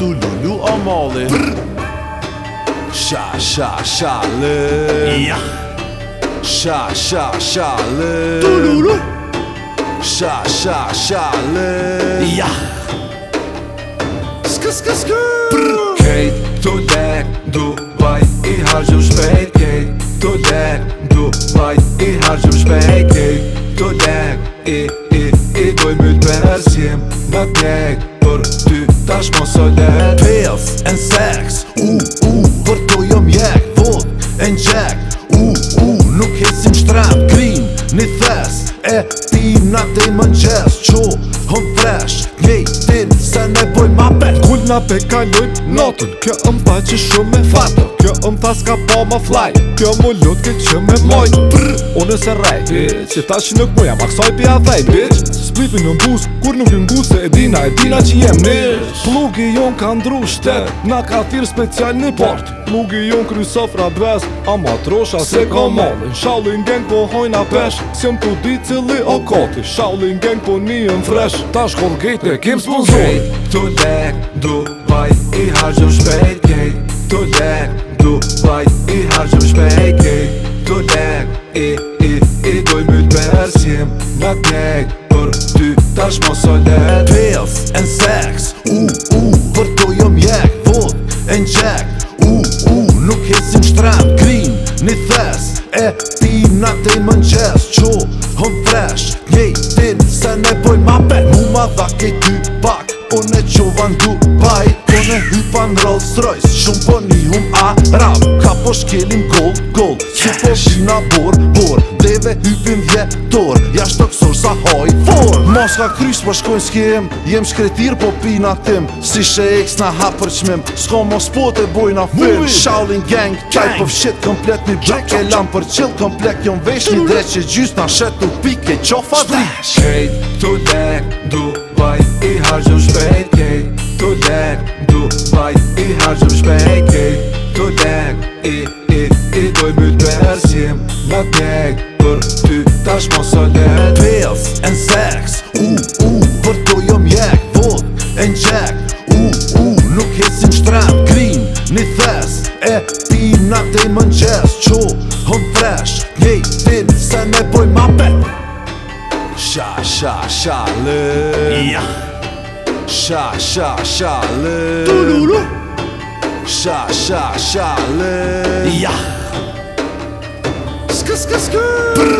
Dululu Amalı sha sha şalı Ya Şa şa şalı Dululu sha sha şalı Ya Skı skı skı Kate today Dubai i harcam shpejt Kate today Dubai i harcam shpejt Kate today i i i doj myt për arsjem Në tek për tash së sëllet Piff and sex, u, u, për to jom jek Vod and jack, u, u, nuk hesim shtrat Krim, një thes, e tim, na te mën qes Qo, u, u, na pe kalojt notën Kjo më tha që shumë me fatën Kjo më tha s'ka po më fly Kjo më lut këtë që me mojnë Brrrr Unë e se rej Bitch Që ta shi nuk muja pak soj pi a Bitch splipi në bus Kur nuk në bus E dina e dina që jem nish Plugi jon ka ndru shtet Na ka thirë special në port Plugi jon krysof rabes A ma trosha se ka mon Në shaullin gen po hojna pesh Se më të cili o koti Shaullin gen po një më fresh Ta shkoll gejt e kim sponsor Dubaj i hargjëm shpejt gej Të lek Dubaj i hargjëm shpejt gej Të lek I, i, i doj mëjt për sim Në knek Për ty tash mos o let Pills and sex U, u Për të jom jek Vot and check U, u Nuk hesim shtrat Krim Në thes E ti na të i mënqes Qo Hëm fresh Gjej Din Se ne boj ma pe Mu dha kejt rojës Shumë po një hum a rap Ka po shkelim gold, gold Su po shim bor, bor Deve hypim vjetor Jashtë të kësor sa hoj for Mos ka krys po shkojnë s'kem Jem shkretir po pina tim Si shë e na hapër qmim Sko mos po të na fin Shaolin gang, type of shit Komplet një brek e lam për qill Komplet jom vesh një dreq që gjys Na shet pike qofa dri du i, i, i doj mytë për arsim Ma pek për ty tash mos o lek Pills sex, u, u Për to jo mjek, vod e njek U, u, nuk jesin shtrat Krim, një thes, e ti na të i mënqes Qo, hëm fresh, njej, din, se me boj ma pek Sha, sha, sha, lëm Ja Sha, sha, sha, lëm Tululu sha sha sha live. ya skus skus skur.